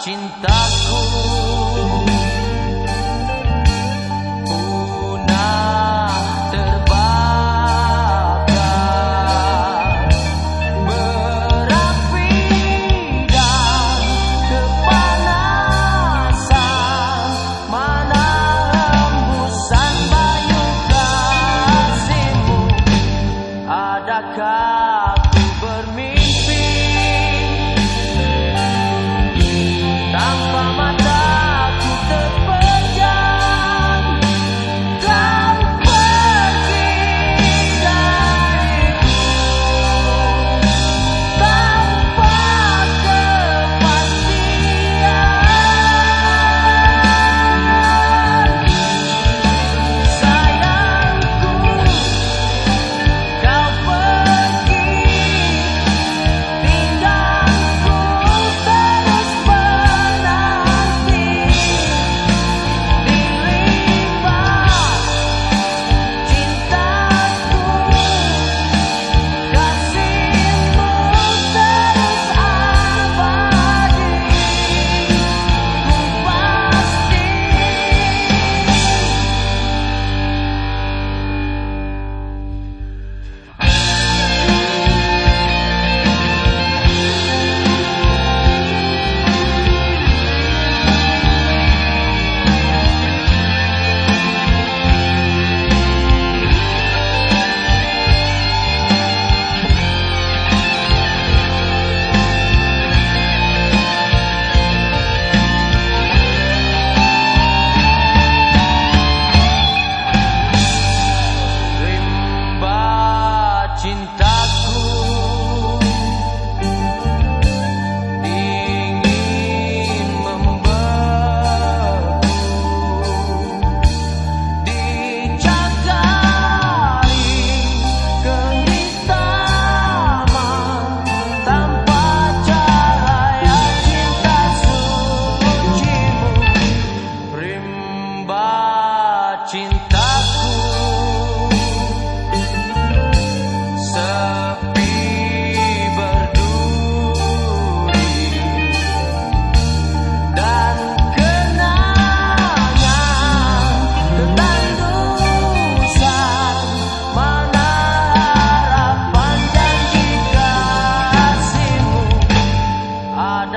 cintaku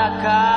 cá.